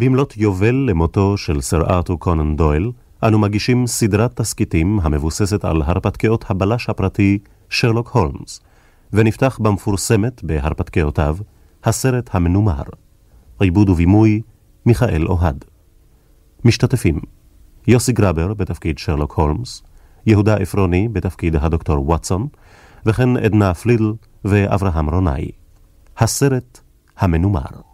במלאת יובל למותו של סר ארתור קונן דויל, אנו מגישים סדרת תסכיתים המבוססת על הרפתקאות הבלש הפרטי שרלוק הולמס, ונפתח במפורסמת בהרפתקאותיו, הסרט המנומר. עיבוד ובימוי, מיכאל אוהד. משתתפים יוסי גרבר בתפקיד שרלוק הולמס, יהודה עפרוני בתפקיד הדוקטור וואטסון, וכן עדנה פלידל ואברהם רונאי. הסרט המנומר.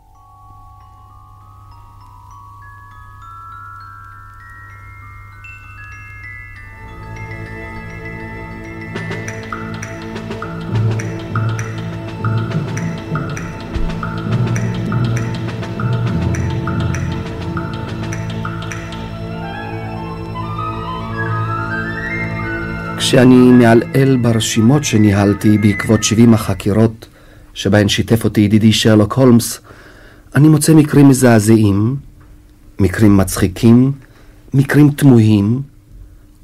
כשאני מעלעל ברשימות שניהלתי בעקבות 70 החקירות שבהן שיתף אותי ידידי שרלוק הולמס, אני מוצא מקרים מזעזעים, מקרים מצחיקים, מקרים תמוהים,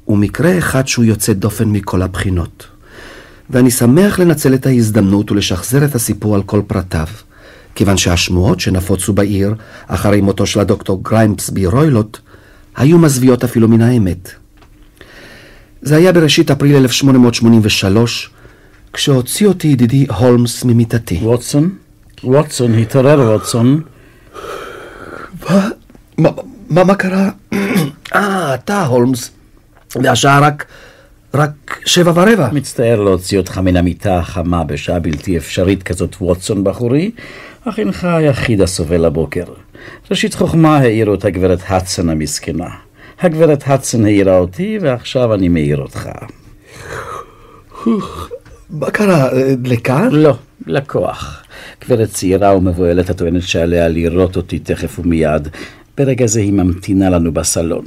ומקרה אחד שהוא יוצא דופן מכל הבחינות. ואני שמח לנצל את ההזדמנות ולשחזר את הסיפור על כל פרטיו, כיוון שהשמועות שנפוצו בעיר אחרי מותו של הדוקטור גריימפס בירוילוט היו מזוויעות אפילו מן האמת. זה היה בראשית אפריל 1883, כשהוציא אותי ידידי הולמס ממיטתי. ווטסון? ווטסון, התעורר ווטסון. מה, מה, מה, קרה? אה, אתה הולמס. והשעה רק, רק שבע ורבע. מצטער להוציא אותך מן המיטה החמה בשעה בלתי אפשרית כזאת, ווטסון בחורי, אך אינך היחיד הסובל הבוקר. ראשית חוכמה העירו את הגברת האדסון המסכנה. הגברת האדסון העירה אותי, ועכשיו אני מעיר אותך. מה קרה? לכאן? לא, לקוח. גברת צעירה ומבוהלת הטוענת שעליה לראות אותי תכף ומיד. ברגע זה היא ממתינה לנו בסלון.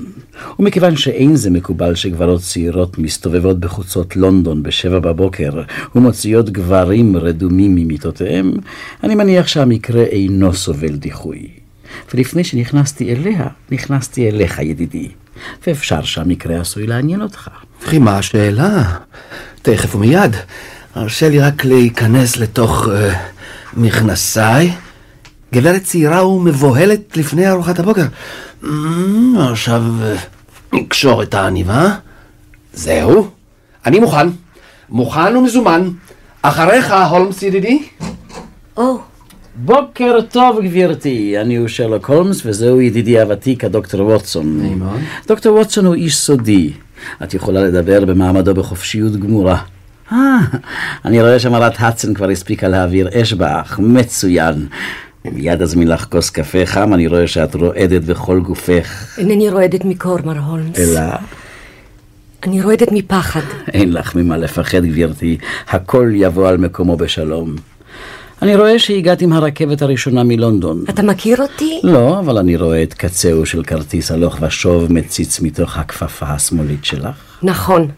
ומכיוון שאין זה מקובל שגברות צעירות מסתובבות בחוצות לונדון בשבע בבוקר ומוציאות גברים רדומים ממיטותיהם, אני מניח שהמקרה אינו סובל דיחוי. ולפני שנכנסתי אליה, נכנסתי אליך, ידידי. ואפשר שהמקרה עשוי לעניין אותך. וכי מה השאלה? תכף ומיד. הרשה לי רק להיכנס לתוך uh, מכנסיי. גברת צעירה ומבוהלת לפני ארוחת הבוקר. Mm, עכשיו uh, נקשור את העניבה. זהו, אני מוכן. מוכן ומזומן. אחריך, הולמס ידידי. או, בוקר טוב, גברתי. אני הוא שרלוק הולמס, וזהו ידידי הוותיק, הדוקטור ווטסון. נעים מאוד. דוקטור ווטסון הוא איש סודי. את יכולה לדבר במעמדו בחופשיות גמורה. אה, אני רואה שמרת האדסון כבר הספיקה להעביר אש באח. מצוין. מיד אזמין לך כוס קפה חם, אני רואה שאת רועדת בכל גופך. אינני רועדת מקור, מר הולמס. אלא? אני רועדת מפחד. אין לך ממה לפחד, גברתי. הכל יבוא על מקומו בשלום. אני רואה שהגעת עם הרכבת הראשונה מלונדון. אתה מכיר אותי? לא, אבל אני רואה את קצהו של כרטיס הלוך ושוב מציץ מתוך הכפפה השמאלית שלך. נכון.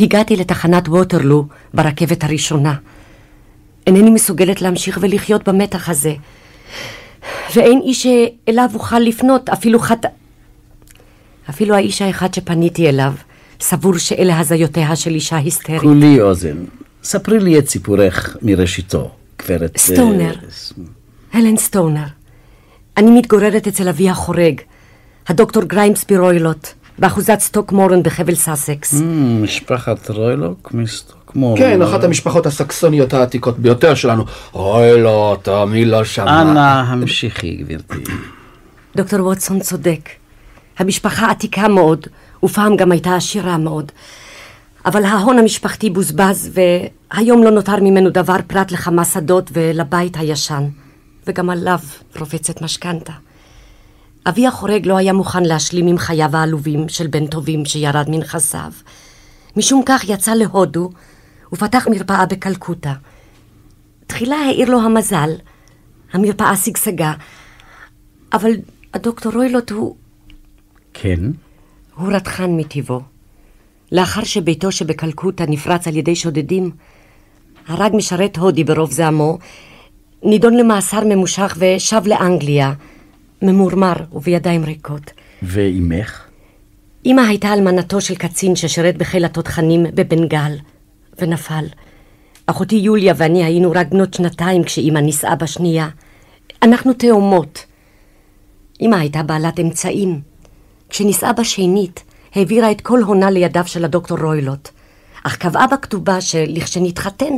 הגעתי לתחנת ווטרלו ברכבת הראשונה. אינני מסוגלת להמשיך ולחיות במתח הזה. ואין איש שאליו אוכל לפנות, אפילו חט... אפילו האיש האחד שפניתי אליו, סבור שאלה הזיותיה של אישה היסטרית. כולי אוזן. ספרי לי את סיפורך מראשיתו, גברת... סטונר. אה, הלן סטונר. אני מתגוררת אצל אבי החורג, הדוקטור גריימסבי רוילוט, באחוזת סטוקמורן בחבל סאסקס. Mm, משפחת רוילוט מסטוקמורן. כן, אחת המשפחות הסקסוניות העתיקות ביותר שלנו. אוי לא, תמי לא שמע. אנא המשיכי, גברתי. דוקטור ווטסון צודק. המשפחה עתיקה מאוד, ופעם גם הייתה עשירה מאוד. אבל ההון המשפחתי בוזבז, והיום לא נותר ממנו דבר פרט לכמה שדות ולבית הישן. וגם עליו רובצת משכנתה. אבי החורג לא היה מוכן להשלים עם חייו העלובים של בן טובים שירד מנכסיו. משום כך יצא להודו ופתח מרפאה בקלקוטה. תחילה העיר לו המזל, המרפאה שגשגה, אבל הדוקטור רוילוט הוא, כן? הוא רתחן מטבעו. לאחר שביתו שבקלקוטה נפרץ על ידי שודדים, הרג משרת הודי ברוב זעמו, נידון למאסר ממושך ושב לאנגליה, ממורמר ובידיים ריקות. ואימך? אמא הייתה אלמנתו של קצין ששירת בחיל התותחנים בבנגל, ונפל. אחותי יוליה ואני היינו רק בנות שנתיים כשאמא נישאה בשנייה. אנחנו תאומות. אמא הייתה בעלת אמצעים. כשנישאה בשנית, העבירה את כל הונה לידיו של הדוקטור רוילוט, אך קבעה בכתובה שלכשנתחתן,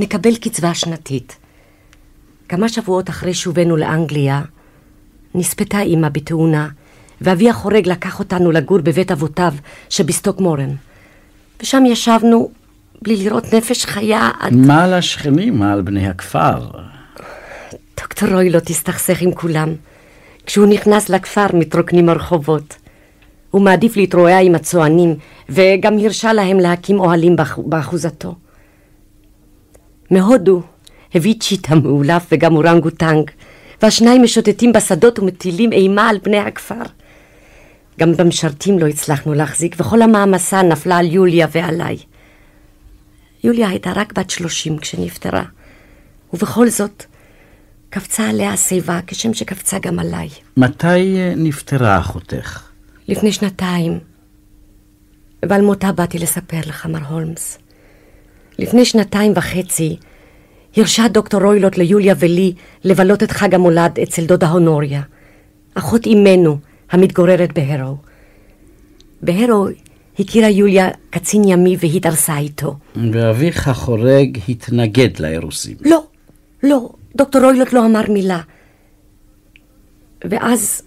נקבל קצבה שנתית. כמה שבועות אחרי שובנו לאנגליה, נספתה אמא בתאונה, ואבי החורג לקח אותנו לגור בבית אבותיו שבסטוקמורן. ושם ישבנו בלי לראות נפש חיה עד... מה על השכנים? מה על בני הכפר? דוקטור רוילוט הסתכסך עם כולם. כשהוא נכנס לכפר מתרוקנים הרחובות. הוא מעדיף להתרועע עם הצוענים, וגם הרשה להם להקים אוהלים באחוזתו. מהודו הביא צ'יטה מאולף וגם אורנגוטנג, והשניים משוטטים בשדות ומטילים אימה על בני הכפר. גם במשרתים לא הצלחנו להחזיק, וכל המעמסה נפלה על יוליה ועליי. יוליה הייתה רק בת שלושים כשנפטרה, ובכל זאת קפצה עליה השיבה כשם שקפצה גם עליי. מתי אה, נפטרה אחותך? לפני שנתיים, ועל מותה באתי לספר לך, מר הולמס. לפני שנתיים וחצי הרשה דוקטור רוילוט ליוליה ולי לבלות את חג המולד אצל דודה הונוריה, אחות אמנו המתגוררת בהרו. בהרו הכירה יוליה קצין ימי והתארסה איתו. ואביך החורג התנגד לאירוסים. לא, לא, דוקטור רוילוט לא אמר מילה. ואז,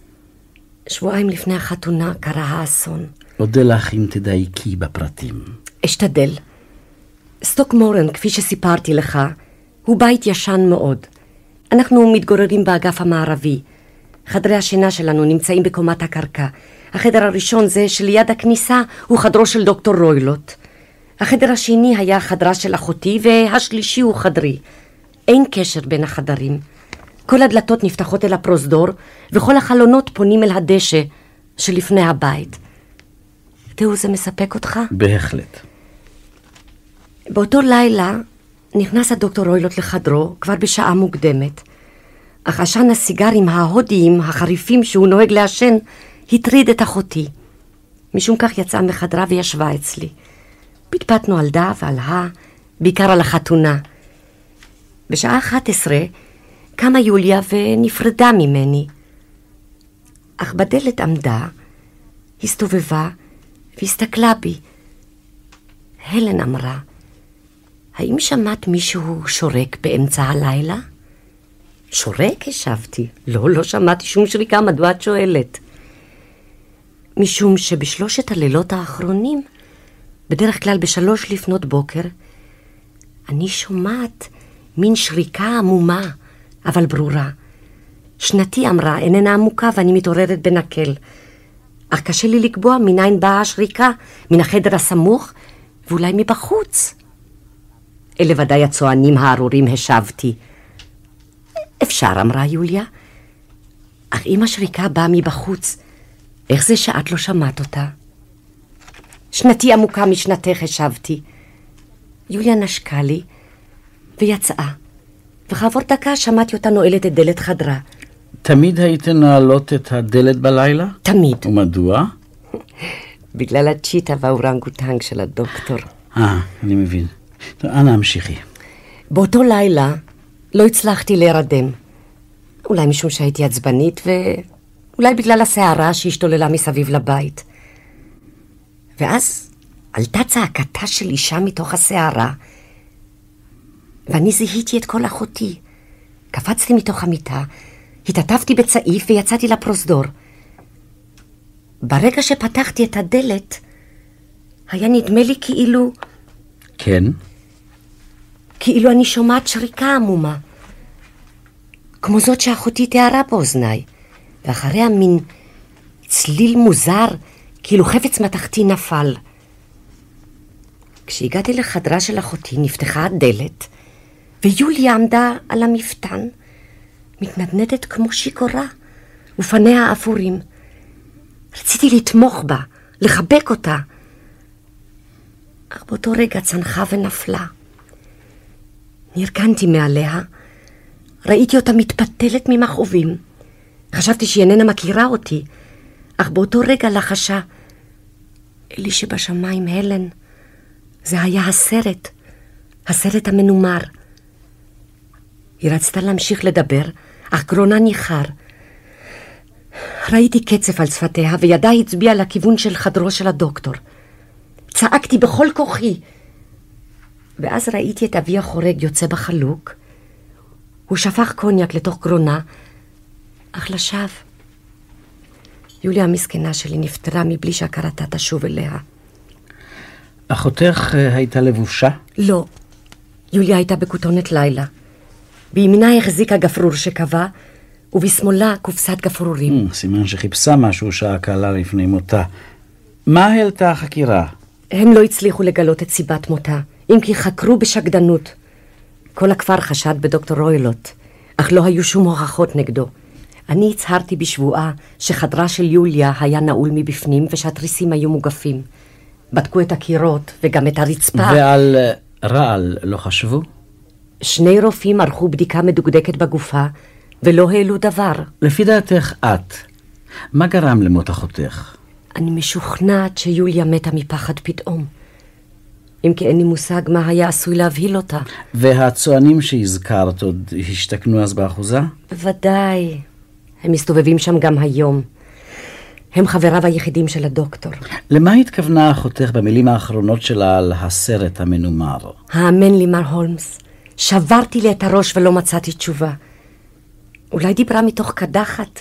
שבועיים לפני החתונה, קרה האסון. אודה לך אם תדייקי בפרטים. אשתדל. סטוק מורן, כפי שסיפרתי לך, הוא בית ישן מאוד. אנחנו מתגוררים באגף המערבי. חדרי השינה שלנו נמצאים בקומת הקרקע. החדר הראשון זה שליד הכניסה הוא חדרו של דוקטור רוילוט. החדר השני היה חדרה של אחותי והשלישי הוא חדרי. אין קשר בין החדרים. כל הדלתות נפתחות אל הפרוזדור וכל החלונות פונים אל הדשא שלפני הבית. תראו, זה מספק אותך? בהחלט. באותו לילה נכנס הדוקטור רוילוט לחדרו כבר בשעה מוקדמת. אך עשן הסיגרים ההודיים החריפים שהוא נוהג לעשן הטריד את אחותי. משום כך יצאה מחדרה וישבה אצלי. פטפטנו על דה ועל הא, בעיקר על החתונה. בשעה 11 קמה יוליה ונפרדה ממני. אך בדלת עמדה, הסתובבה והסתכלה בי. הלן אמרה, האם שמעת מישהו שורק באמצע הלילה? שורק? השבתי. לא, לא שמעתי שום שריקה, מדוע את שואלת? משום שבשלושת הלילות האחרונים, בדרך כלל בשלוש לפנות בוקר, אני שומעת מין שריקה עמומה, אבל ברורה. שנתי אמרה, איננה עמוקה ואני מתעוררת בנקל. אך קשה לי לקבוע מניין באה השריקה, מן החדר הסמוך, ואולי מבחוץ. אלה ודאי הצוענים הארורים השבתי. אפשר, אמרה יוליה. אך אם השריקה באה מבחוץ, איך זה שאת לא שמעת אותה? שנתי עמוקה משנתך, השבתי. יוליה נשקה לי ויצאה, וכעבור דקה שמעתי אותה נועלת את דלת חדרה. תמיד הייתן נועלות את הדלת בלילה? תמיד. ומדוע? בגלל הצ'יטה והאורנגוטנג של הדוקטור. אה, אני מבין. טוב, אנא המשיכי. באותו לילה לא הצלחתי להירדם. אולי משום שהייתי עצבנית, ואולי בגלל הסערה שהשתוללה מסביב לבית. ואז עלתה צעקתה של אישה מתוך הסערה, ואני זיהיתי את כל אחותי. קפצתי מתוך המיטה, התעטפתי בצעיף ויצאתי לפרוזדור. ברגע שפתחתי את הדלת, היה נדמה לי כאילו... כן? כאילו אני שומעת שריקה עמומה, כמו זאת שאחותי תיארה באוזניי, ואחריה מין צליל מוזר, כאילו חפץ מתכתי נפל. כשהגעתי לחדרה של אחותי נפתחה הדלת, ויוליה עמדה על המפתן, מתנדנדת כמו שיכורה, ופניה אפורים. רציתי לתמוך בה, לחבק אותה, אך באותו רגע צנחה ונפלה. נרגנתי מעליה, ראיתי אותה מתפתלת ממכאובים. חשבתי שהיא איננה מכירה אותי, אך באותו רגע לחשה, אלי שבשמיים הלן, זה היה הסרט, הסרט המנומר. היא רצתה להמשיך לדבר, אך גרונה ניחר. ראיתי קצף על שפתיה, וידה הצביעה לכיוון של חדרו של הדוקטור. צעקתי בכל כוחי. ואז ראיתי את אבי החורג יוצא בחלוק. הוא שפך קוניאק לתוך גרונה, אך לשווא. יוליה המסכנה שלי נפטרה מבלי שהכרתה תשוב אליה. אחותך אה, הייתה לבושה? לא. יוליה הייתה בכותונת לילה. בימינה החזיקה גפרור שקבע, ובשמאלה קופסת גפרורים. Mm, סימן שחיפשה משהו שעה קלה לפני מותה. מה העלתה החקירה? הם לא הצליחו לגלות את סיבת מותה, אם כי חקרו בשקדנות. כל הכפר חשד בדוקטור רוילוט, אך לא היו שום הוכחות נגדו. אני הצהרתי בשבועה שחדרה של יוליה היה נעול מבפנים ושהתריסים היו מוגפים. בדקו את הקירות וגם את הרצפה. ועל אה, רעל לא חשבו? שני רופאים ערכו בדיקה מדוקדקת בגופה ולא העלו דבר. לפי דעתך את, מה גרם למות אחותך? אני משוכנעת שיוליה מתה מפחד פתאום. אם כי אין לי מושג מה היה עשוי להבהיל אותה. והצוענים שהזכרת עוד השתכנו אז באחוזה? ודאי. הם מסתובבים שם גם היום. הם חבריו היחידים של הדוקטור. למה התכוונה אחותך במילים האחרונות שלה על הסרט המנומר? האמן לי, מר הולמס, שברתי לי את הראש ולא מצאתי תשובה. אולי דיברה מתוך קדחת?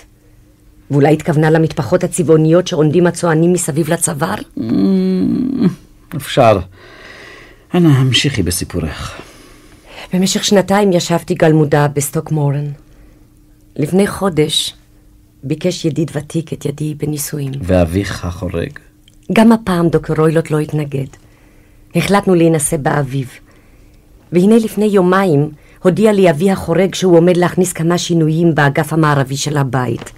ואולי התכוונה למטפחות הצבעוניות שעונדים הצוענים מסביב לצוואר? Mm, אפשר. אנא, המשיכי בסיפורך. במשך שנתיים ישבתי גלמודה בסטוקמורן. לפני חודש ביקש ידיד ותיק את ידי בנישואים. ואביך החורג? גם הפעם דוקטור רוילוט לא התנגד. החלטנו להינשא באביב. והנה לפני יומיים הודיע לי אבי החורג שהוא עומד להכניס כמה שינויים באגף המערבי של הבית.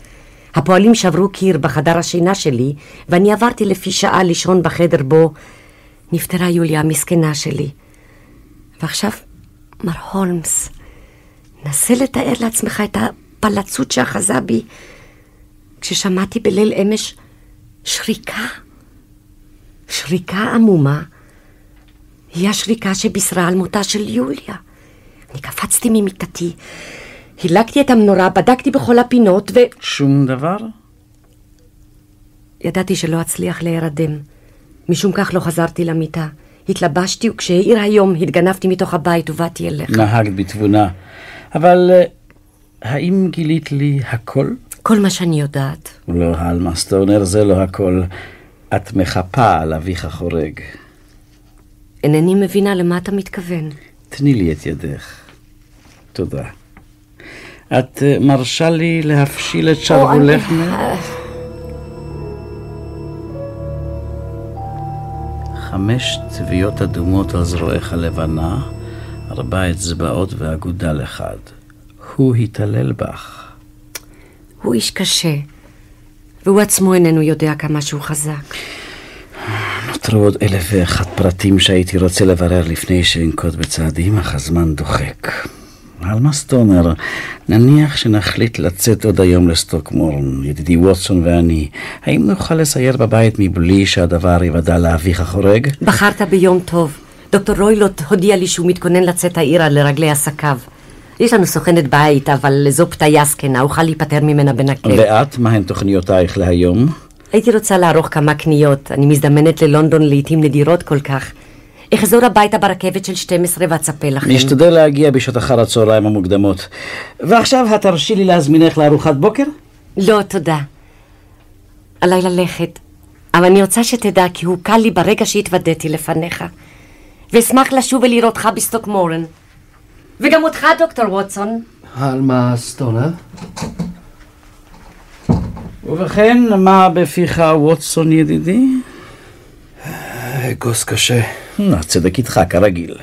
הפועלים שברו קיר בחדר השינה שלי, ואני עברתי לפי שעה לישון בחדר בו נפטרה יוליה המסכנה שלי. ועכשיו, מר הולמס, נסה לתאר לעצמך את הפלצות שאחזה בי כששמעתי בליל אמש שריקה. שריקה עמומה היא השריקה שבישרה על מותה של יוליה. אני קפצתי ממיטתי, הילקתי את המנורה, בדקתי בכל הפינות ו... שום דבר? ידעתי שלא אצליח להירדם. משום כך לא חזרתי למיטה. התלבשתי, וכשהאיר היום התגנבתי מתוך הבית ובאתי אליך. נהגת בתבונה. אבל אה, האם גילית לי הכל? כל מה שאני יודעת. לא, אלמה סטונר, זה לא הכל. את מחפה על אביך החורג. אינני מבינה למה אתה מתכוון. תני לי את ידך. תודה. את אה, מרשה לי להפשיל את שרוולך? חמש צביעות אדומות על זרועך הלבנה, ארבע אצבעות ואגודל אחד. הוא התעלל בך. הוא איש קשה, והוא עצמו איננו יודע כמה שהוא חזק. נותרו עוד אלף ואחת פרטים שהייתי רוצה לברר לפני שאנקוט בצעדים, אך הזמן דוחק. עלמה סטונר, נניח שנחליט לצאת עוד היום לסטוקמורן, ידידי ווטסון ואני, האם נוכל לסייר בבית מבלי שהדבר יוודע לאביך החורג? בחרת ביום טוב. דוקטור רוילוט הודיע לי שהוא מתכונן לצאת העירה לרגלי עסקיו. יש לנו סוכנת בית, אבל זו פתיה זקנה, אוכל להיפטר ממנה בנקל. ואת, מהן תוכניותייך להיום? הייתי רוצה לערוך כמה קניות. אני מזדמנת ללונדון לעיתים נדירות כל כך. אחזור הביתה ברכבת של 12 ואצפה לכם. נשתדל להגיע בשעות אחר הצהריים המוקדמות. ועכשיו התרשי לי להזמינך לארוחת בוקר? לא, תודה. עליי ללכת. אבל אני רוצה שתדע כי הוקל לי ברגע שהתוודעתי לפניך. ואשמח לשוב ולראותך בסטוקמורן. וגם אותך, דוקטור ווטסון. עלמה סטונר? ובכן, מה בפיך, ווטסון ידידי? אגוז קשה. הצדק איתך, כרגיל.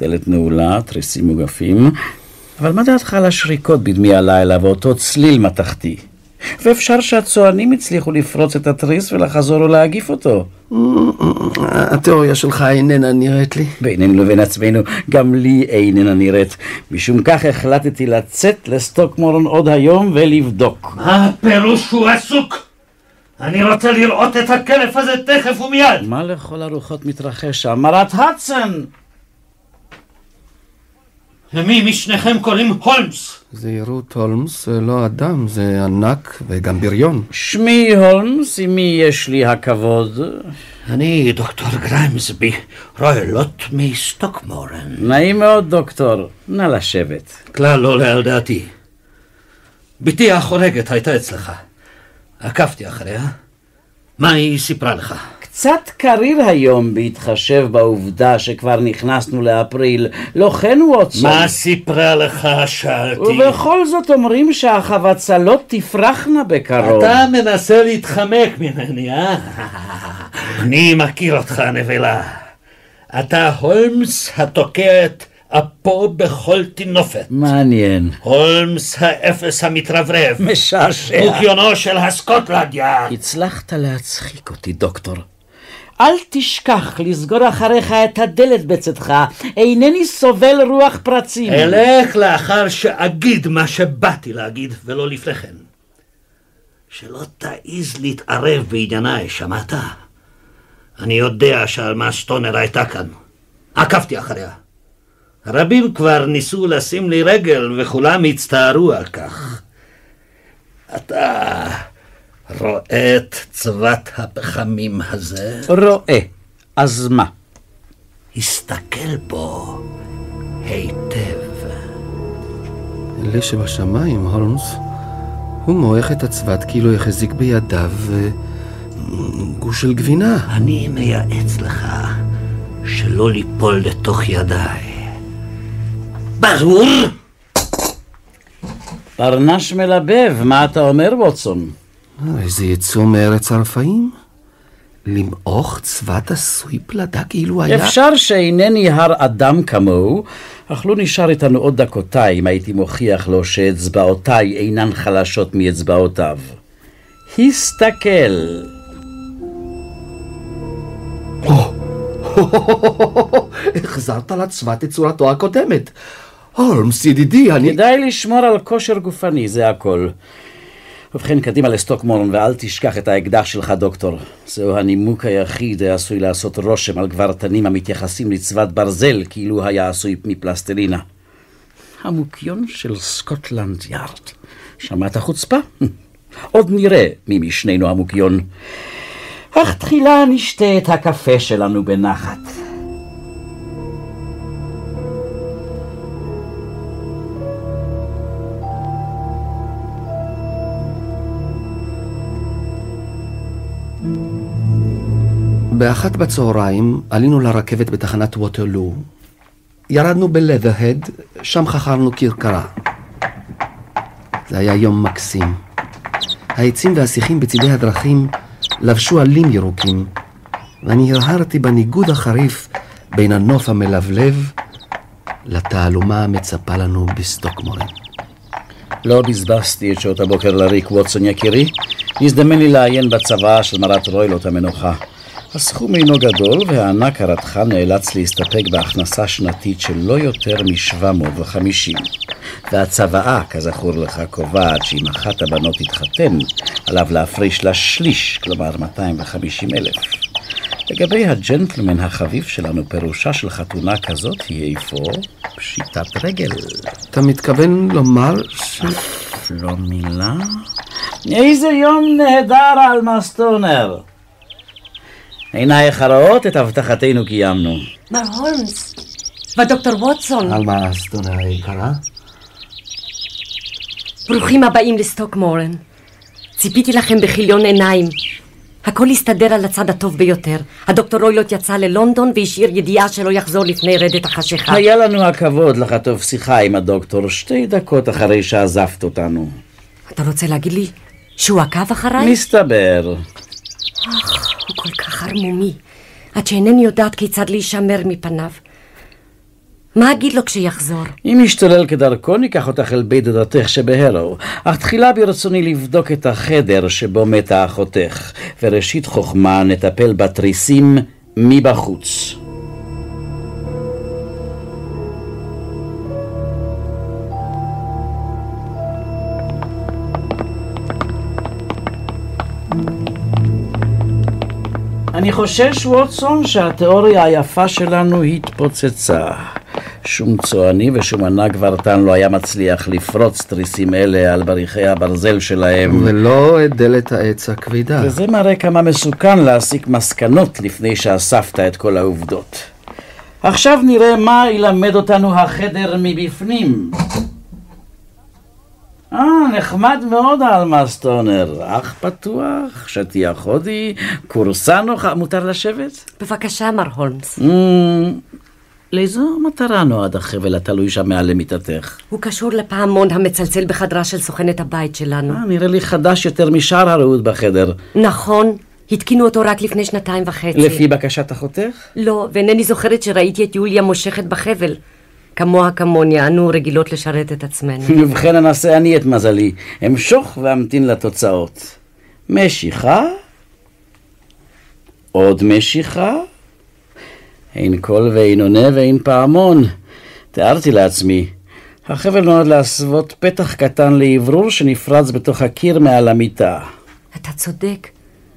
דלת נעולה, תריסים מוגפים. אבל מה דעתך על השריקות בדמי הלילה ואותו צליל מתכתי? ואפשר שהצוענים הצליחו לפרוץ את התריס ולחזור ולהגיף אותו. התיאוריה שלך איננה נראית לי. בינינו לבין עצמנו, גם לי איננה נראית. משום כך החלטתי לצאת לסטוקמורן עוד היום ולבדוק. מה הפירוש שהוא עסוק? אני רוצה לראות את הכלף הזה תכף ומיד. מה לכל הרוחות מתרחש שם? מרת הדסון! למי משניכם קוראים הולמס? זהירות הולמס זה לא אדם, זה ענק וגם בריון. שמי הולמס, עם מי יש לי הכבוד? אני דוקטור גריימסבי, רויאלוט מסטוקמורן. נעים מאוד, דוקטור. נא לשבת. כלל לא עולה על דעתי. בתי החורגת הייתה אצלך. עקבתי אחריה. מה היא סיפרה לך? קצת קריר היום בהתחשב בעובדה שכבר נכנסנו לאפריל, לא כן ווטסון? מה סיפרה לך? שאלתי. ובכל זאת אומרים שהחבצלות תפרחנה בקרוב. אתה מנסה להתחמק ממני, אה? אני מכיר אותך, נבלה. אתה הולמס התוקע את אפו בכל טינופת. מעניין. הולמס האפס המתרברב. משעשע. מוקיונו של הסקוטלנד יארד. הצלחת להצחיק אותי, דוקטור. אל תשכח לסגור אחריך את הדלת בצאתך, אינני סובל רוח פרצים. אלך לאחר שאגיד מה שבאתי להגיד, ולא לפני כן. שלא תעז להתערב בענייניי, שמעת? אני יודע שעלמה סטונר הייתה כאן. עקבתי אחריה. רבים כבר ניסו לשים לי רגל, וכולם הצטערו על כך. אתה רואה את צבת הפחמים הזה? רואה. אז מה? הסתכל בו היטב. אלה שבשמיים, הולמס, הוא מועך את הצבת כאילו החזיק בידיו אה, גוש של גבינה. אני מייעץ לך שלא ליפול לתוך ידיי. ברור? פרנש מלבב, מה אתה אומר, ווטסון? אה, איזה יצוא מארץ הרפאים? למעוך צבת עשוי פלדה כאילו היה... אפשר שאינני הר אדם כמוהו, אך לא נשאר איתנו עוד דקותיים אם הייתי מוכיח לו שאצבעותיי אינן חלשות מאצבעותיו. הסתכל. החזרת לצבת את צורתו הקודמת. הולמס, ידידי, אני... כדאי לשמור על כושר גופני, זה הכל. ובכן, קדימה לסטוקמורן, ואל תשכח את האקדח שלך, דוקטור. זהו הנימוק היחיד העשוי לעשות רושם על גברתנים המתייחסים לצבת ברזל, כאילו היה עשוי מפלסטלינה. המוקיון של סקוטלנד יארד. שמעת חוצפה? עוד נראה מי משנינו המוקיון. אך תחילה נשתה את הקפה שלנו בנחת. באחת בצהריים עלינו לרכבת בתחנת ווטרלו. ירדנו בלת'רהד, שם חכרנו כרכרה. זה היה יום מקסים. העצים והשיחים בצידי הדרכים לבשו עלים ירוקים, ואני הרהרתי בניגוד החריף בין הנוף המלבלב לתעלומה המצפה לנו בסטוקמורן. לא בזבזתי את שעות הבוקר לריק, ווטסון יקירי. הזדמן לי לעיין בצוואה של מרת רוילוט המנוחה. הסכום אינו גדול, והענק הרתחן נאלץ להסתפק בהכנסה שנתית של לא יותר מ-750. והצוואה, כזכור לך, קובעת שאם אחת הבנות תתחתן, עליו להפריש לה שליש, כלומר 250 אלף. לגבי הג'נטלמן החביב שלנו, פירושה של חתונה כזאת היא איפה? פשיטת רגל. אתה מתכוון לומר ש... לא מילה? איזה יום נהדר על מסטונר! עינייך הרואות את הבטחתנו קיימנו. מר הולמס ודוקטור ווטסון, עלמה סטונה היקרה? ברוכים הבאים לסטוקמורן. ציפיתי לכם בכיליון עיניים. הכל הסתדר על הצד הטוב ביותר. הדוקטור רוילוט יצא ללונדון והשאיר ידיעה שלא יחזור לפני רדת החשיכה. היה לנו הכבוד לחטוף שיחה עם הדוקטור שתי דקות אחרי שעזבת אותנו. אתה רוצה להגיד לי שהוא עקב אחריי? מסתבר. הוא ערמומי, עד שאינני יודעת כיצד להישמר מפניו. מה אגיד לו כשיחזור? אם ישתולל כדרכו, ניקח אותך אל בית דודתך שבהרו. אך תחילה ברצוני לבדוק את החדר שבו מתה אחותך, וראשית חוכמה נטפל בתריסים מבחוץ. חושש, ווטסון, שהתיאוריה היפה שלנו התפוצצה. שום צועני ושום ענק ורטן לא היה מצליח לפרוץ תריסים אלה על בריחי הברזל שלהם. ולא את דלת העץ הכבדה. וזה מראה כמה מסוכן להסיק מסקנות לפני שאספת את כל העובדות. עכשיו נראה מה ילמד אותנו החדר מבפנים. אה, נחמד מאוד אלמאס טונר. אח פתוח, שטיח הודי, כורסה נוחה, מותר לשבת? בבקשה, מר הולמס. Mm, לאיזו מטרה נועד החבל התלוי שם מעל למיטתך? הוא קשור לפעמון המצלצל בחדרה של סוכנת הבית שלנו. אה, נראה לי חדש יותר משאר הרעות בחדר. נכון, התקינו אותו רק לפני שנתיים וחצי. לפי בקשת אחותך? לא, ואינני זוכרת שראיתי את יוליה מושכת בחבל. כמוה כמוני, אנו רגילות לשרת את עצמנו. ובכן אנסה אני את מזלי. אמשוך ואמתין לתוצאות. משיכה? עוד משיכה? אין קול ואין עונה ואין פעמון. תיארתי לעצמי. החבל נועד להסוות פתח קטן לאוורור שנפרץ בתוך הקיר מעל המיטה. אתה צודק,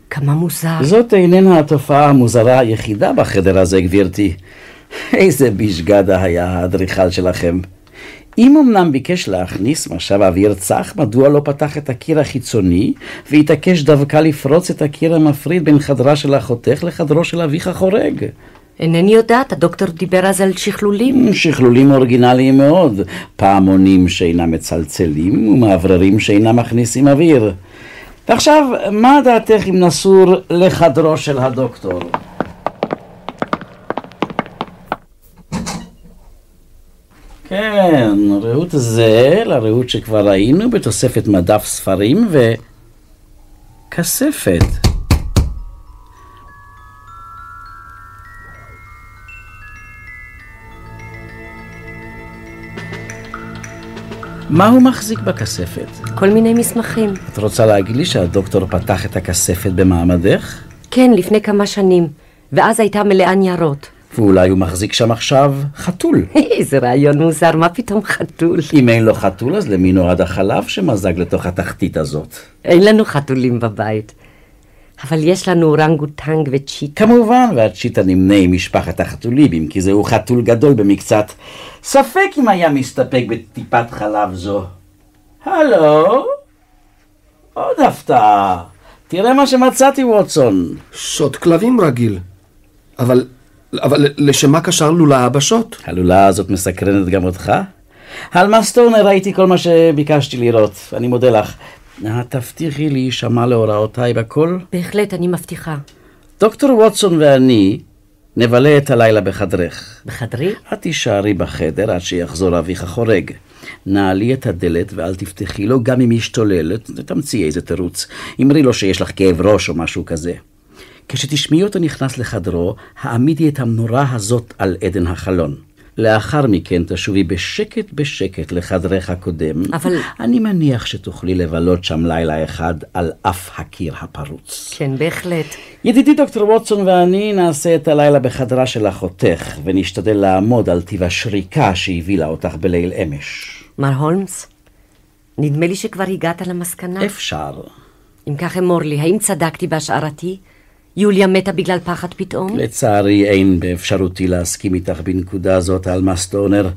כמה מוזר. זאת איננה התופעה המוזרה היחידה בחדר הזה, גברתי. איזה בישגדה היה האדריכל שלכם. אם אמנם ביקש להכניס משב אוויר צח, מדוע לא פתח את הקיר החיצוני, והתעקש דווקא לפרוץ את הקיר המפריד בין חדרה של אחותך לחדרו של אביך החורג? אינני יודעת, הדוקטור דיבר אז על שכלולים. שכלולים אורגינליים מאוד, פעמונים שאינם מצלצלים ומאווררים שאינם מכניסים אוויר. ועכשיו, מה דעתך אם נסור לחדרו של הדוקטור? כן, ראות זה לראות שכבר ראינו בתוספת מדף ספרים וכספת. מה הוא מחזיק בכספת? כל מיני מסמכים. את רוצה להגיד לי שהדוקטור פתח את הכספת במעמדך? כן, לפני כמה שנים. ואז הייתה מלאה ניירות. ואולי הוא מחזיק שם עכשיו חתול. איזה רעיון מוזר, מה פתאום חתול? אם אין לו חתול, אז למי נועד החלב שמזג לתוך התחתית הזאת? אין לנו חתולים בבית. אבל יש לנו אורנגוטנג וצ'יטה. כמובן, והצ'יטה נמנה עם משפחת החתוליבים, כי זהו חתול גדול במקצת. ספק אם היה מסתפק בטיפת חלב זו. הלו? עוד הפתעה. תראה מה שמצאתי, ווטסון. שוט כלבים רגיל. אבל, אבל לשם מה קשר לולאה בשוט? הלולה הזאת מסקרנת גם אותך? על מסטורנר ראיתי כל מה שביקשתי לראות, אני מודה לך. תבטיחי לי שמע להוראותיי בכל? בהחלט, אני מבטיחה. דוקטור ווטסון ואני נבלה את הלילה בחדרך. בחדרי? את תישארי בחדר עד שיחזור אביך חורג. נעלי את הדלת ואל תפתחי לו, גם אם היא משתוללת, תמציאי איזה תירוץ. אמרי לו שיש לך כאב ראש או משהו כזה. כשתשמעי אותו נכנס לחדרו, העמידי את המנורה הזאת על עדן החלון. לאחר מכן תשובי בשקט בשקט לחדרך הקודם. אבל- אני מניח שתוכלי לבלות שם לילה אחד על אף הקיר הפרוץ. כן, בהחלט. ידידי דוקטור ווטסון ואני נעשה את הלילה בחדרה של אחותך, ונשתדל לעמוד על טיב השריקה שהבהילה אותך בליל אמש. מר הולמס, נדמה לי שכבר הגעת למסקנה. אפשר. אם כך אמור לי, האם צדקתי בהשערתי? יוליה מתה בגלל פחד פתאום? לצערי אין באפשרותי להסכים איתך בנקודה זאת, אלמאס טורנר.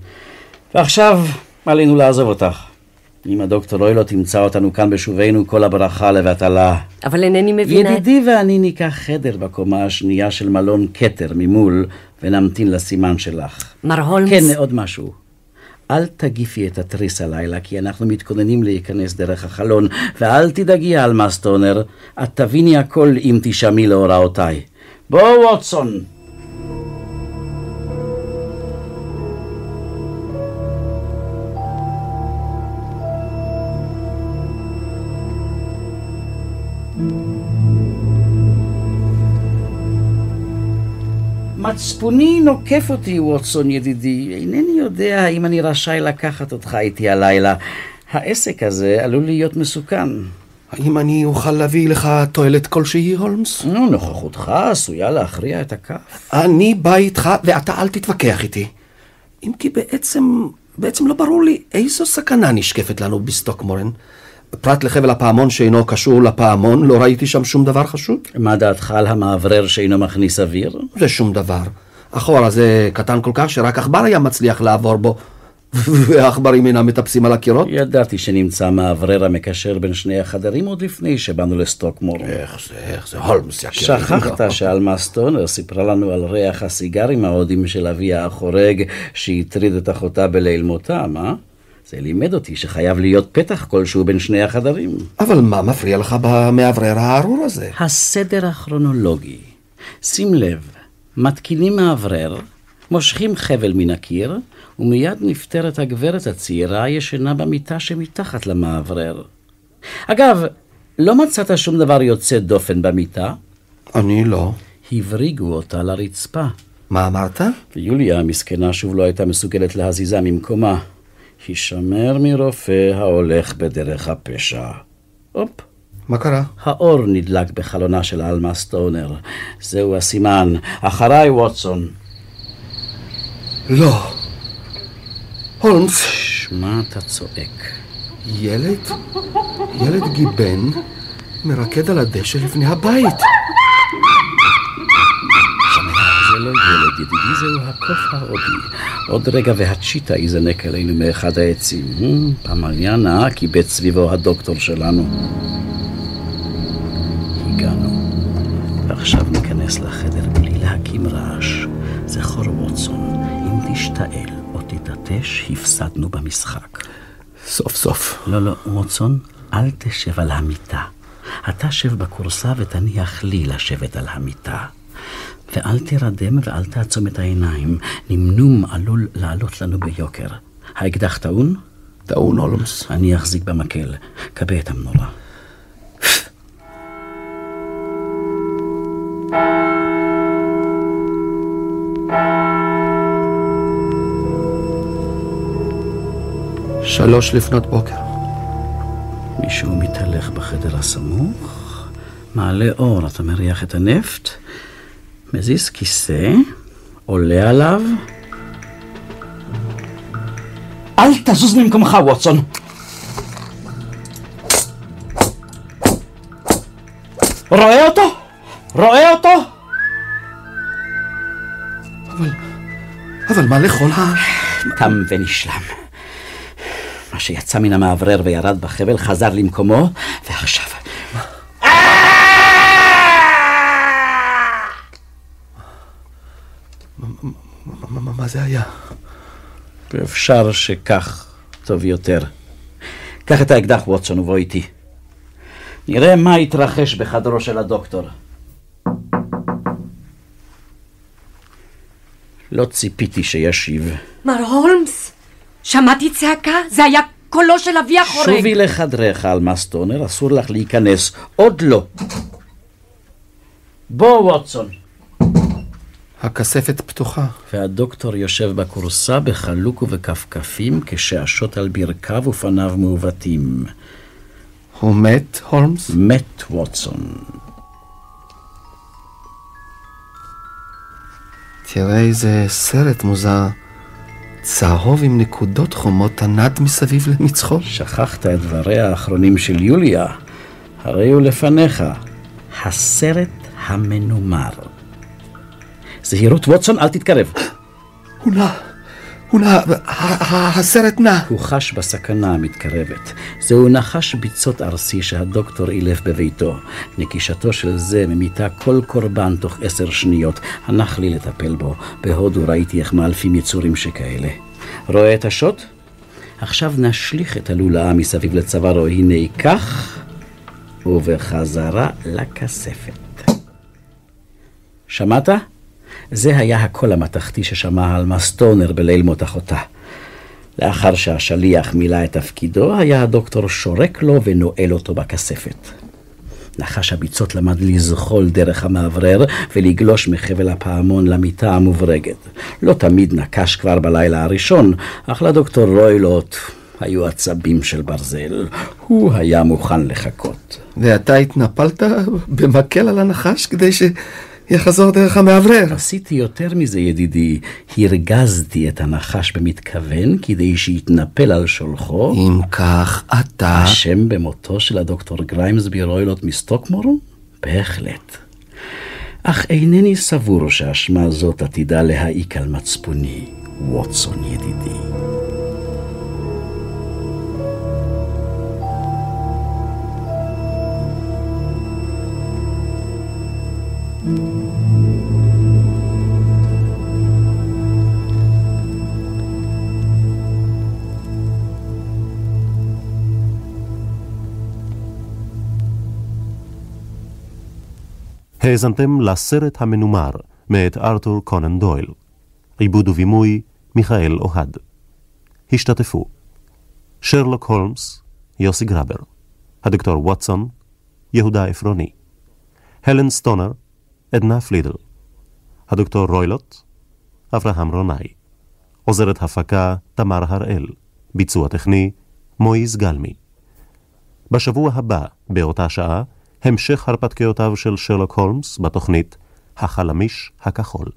ועכשיו עלינו לעזוב אותך. אם הדוקטור אוי לא תמצא אותנו כאן בשובנו, כל הברכה לבטלה. אבל אינני מבינה... ידידי ואני ניקח חדר בקומה השנייה של מלון כתר ממול, ונמתין לסימן שלך. מר הולמס... כן, עוד משהו. אל תגיפי את התריס הלילה, כי אנחנו מתכוננים להיכנס דרך החלון, ואל תדאגי, אלמאס טונר, את תביני הכל אם תשמעי להוראותיי. בוא, ווטסון. מצפוני נוקף אותי, ווטסון ידידי. אינני יודע אם אני רשאי לקחת אותך איתי הלילה. העסק הזה עלול להיות מסוכן. האם אני אוכל להביא לך תועלת כלשהי, הולמס? נו, נוכחותך עשויה להכריע את הכף. אני בא איתך ואתה אל תתווכח איתי. אם כי בעצם, בעצם לא ברור לי איזו סכנה נשקפת לנו בסטוקמורן. פרט לחבל הפעמון שאינו קשור לפעמון, לא ראיתי שם שום דבר חשוד. מה דעתך על המאוורר שאינו מכניס אוויר? זה שום דבר. החור הזה קטן כל כך שרק עכבר היה מצליח לעבור בו, והעכברים אינם מטפסים על הקירות? ידעתי שנמצא מאוורר המקשר בין שני החדרים עוד לפני שבאנו לסטוקמור. איך זה, איך זה, הולמס יקירי. שכחת שעלמה סטונר סיפרה לנו על ריח הסיגרים ההודים של אביה החורג שהטריד את אחותה בליל מותם, אה? זה לימד אותי שחייב להיות פתח כלשהו בין שני החדרים. אבל מה מפריע לך במאוורר הארור הזה? הסדר הכרונולוגי. שים לב, מתקינים מאוורר, מושכים חבל מן הקיר, ומיד נפטרת הגברת הצעירה הישנה במיטה שמתחת למאוורר. אגב, לא מצאת שום דבר יוצא דופן במיטה? אני לא. הבריגו אותה לרצפה. מה אמרת? ויוליה המסכנה שוב לא הייתה מסוגלת להזיזה ממקומה. הישמר מרופא ההולך בדרך הפשע. הופ. מה קרה? האור נדלק בחלונה של עלמה סטונר. זהו הסימן. אחריי, ווטסון. לא. הולמס, מה אתה צועק? ילד? ילד גיבן מרקד על הדשא לפני הבית. זה לא ילד, ידידי, זהו הקוף ההודי. עוד רגע והצ'יטה יזנק עלינו מאחד העצים. Hmm, פמליאנה קיבץ סביבו הדוקטור שלנו. הגענו. ועכשיו ניכנס לחדר בלי להקים רעש. זכור ווטסון, אם תשתעל או תתעטש, הפסדנו במשחק. סוף סוף. לא, לא, ווטסון, אל תשב על המיטה. אתה שב בכורסה ותניח לי לשבת על המיטה. ואל תרדם ואל תעצום את העיניים. נמנום עלול לעלות לנו ביוקר. האקדח טעון? טעון הולמס. אני אחזיק במקל. כבה את המנורה. שלוש לפנות בוקר. מישהו מתהלך בחדר הסמוך, מעלה אור, אתה מריח את הנפט, מזיז כיסא, עולה עליו. אל תזוז ממקומך, ווטסון! רואה אותו? רואה אותו? אבל, אבל מה לכל ה... תם ונשלם. מה שיצא מן המאוורר וירד בחבל חזר למקומו, ועכשיו... מה, מה, מה זה היה? ואפשר שכך טוב יותר. קח את האקדח, ווטסון, ובוא איתי. נראה מה התרחש בחדרו של הדוקטור. לא ציפיתי שישיב. מר הולמס, שמעתי צעקה? זה היה קולו של אבי החורג. שובי לחדרך, עלמה סטונר, אסור לך להיכנס. עוד לא. בוא, ווטסון. הכספת פתוחה. והדוקטור יושב בכורסה בחלוק ובכפכפים כשהשוט על ברכיו ופניו מעוותים. הוא מת, הולמס? מת ווטסון. תראה איזה סרט מוזר. צהוב עם נקודות חומות ענד מסביב למצחו. שכחת את דבריה האחרונים של יוליה. הרי הוא לפניך. הסרט המנומר. זהירות ווטסון, אל תתקרב. הוא נע, הוא נע, הסרט נע. הוא חש בסכנה המתקרבת. זהו נחש ביצות ארסי שהדוקטור אילף בביתו. נקישתו של זה ממיתה כל קורבן תוך עשר שניות. הנח לי לטפל בו. בהודו ראיתי איך מאלפים יצורים שכאלה. רואה את השוט? עכשיו נשליך את הלולאה מסביב לצווארו. הנה כך, ובחזרה לכספת. שמעת? זה היה הקול המתכתי ששמע על מסטונר בליל מות אחותה. לאחר שהשליח מילא את תפקידו, היה הדוקטור שורק לו ונועל אותו בכספת. נחש הביצות למד לזחול דרך המאוורר ולגלוש מחבל הפעמון למיטה המוברגת. לא תמיד נקש כבר בלילה הראשון, אך לדוקטור רוילוט היו עצבים של ברזל. הוא היה מוכן לחכות. ואתה התנפלת במקל על הנחש כדי שיחזור דרך המאוורר. עשיתי יותר מזה, ידידי. הרגזתי את הנחש במתכוון כדי שיתנפל על שולחו. אם כך, אתה... אשם במותו של הדוקטור גריימסבי רוילוט מסטוקמור? בהחלט. אך אינני סבור שהאשמה זאת עתידה להעיק על מצפוני, ווטסון ידידי. האזנתם לסרט המנומר מאת ארתור קונן דויל. עיבוד ובימוי מיכאל אוהד. השתתפו שרלוק הולמס, יוסי גרבר, הדוקטור ווטסון, יהודה עפרוני, הלן סטונר, עדנה פלידל, הדוקטור רוילוט, אברהם רונאי, עוזרת הפקה תמר הראל, ביצוע טכני מויז גלמי. בשבוע הבא, באותה שעה, המשך הרפתקאותיו של שרלוק הולמס בתוכנית החלמיש הכחול.